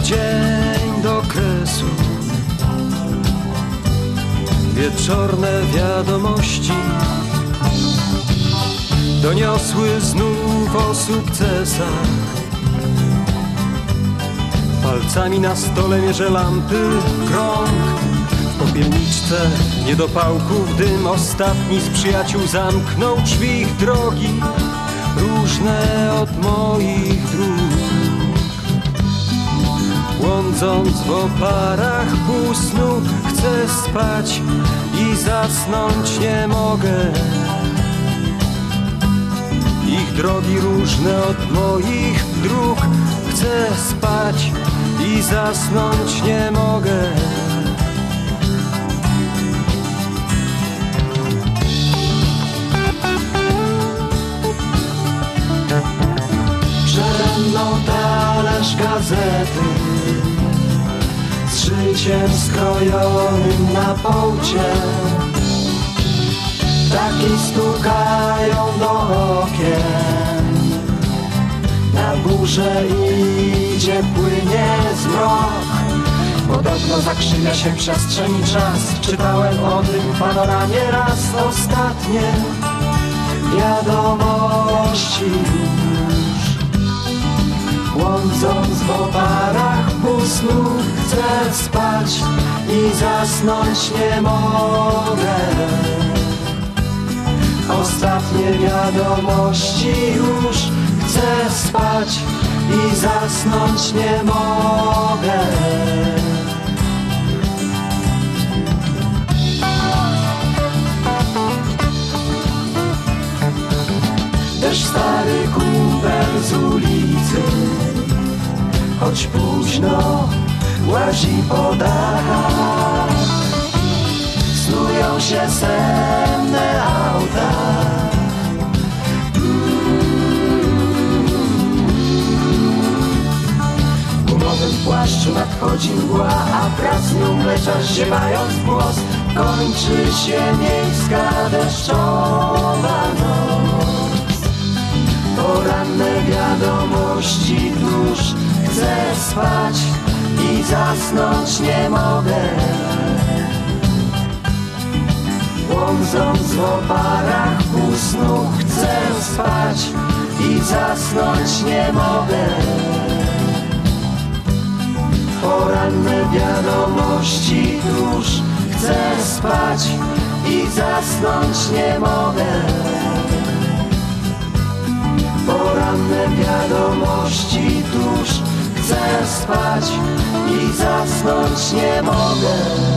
dzień do kresu. Wieczorne wiadomości Doniosły znów o sukcesach. Palcami na stole mierzę lampy krąg. W popielniczce niedopałków dym Ostatni z przyjaciół zamknął drzwi ich drogi. Różne od moich dróg Błądząc w oparach pół snu Chcę spać i zasnąć nie mogę. Ich drogi różne od moich dróg Chcę spać i zasnąć nie mogę. Przede mną talerz gazety życiem skrojonym na połcie. Ptaki stukają do okien. Na górze idzie, płynie zmrok. Podobno zakrzywia się przestrzeń i czas. Czytałem o tym panoramie raz ostatnie. Wiadomości już. Błądząc w oparach Chcę spać i zasnąć nie mogę. Ostatnie wiadomości już Chcę spać i zasnąć nie mogę. Też stary kumpel z ulicy Choć późno łazi po dachach. Snują się senne auta. W płaszczu nadchodzi mgła A z nią mleczarz ziewając głos Kończy się miejska deszczowa noc. Poranne wiadomości tuż Chcę spać i zasnąć nie mogę. Błądząc w oparach pół snu Chcę spać i zasnąć nie mogę. Poranne wiadomości tuż Chcę spać i zasnąć nie mogę. Poranne wiadomości tuż spać i zasnąć nie mogę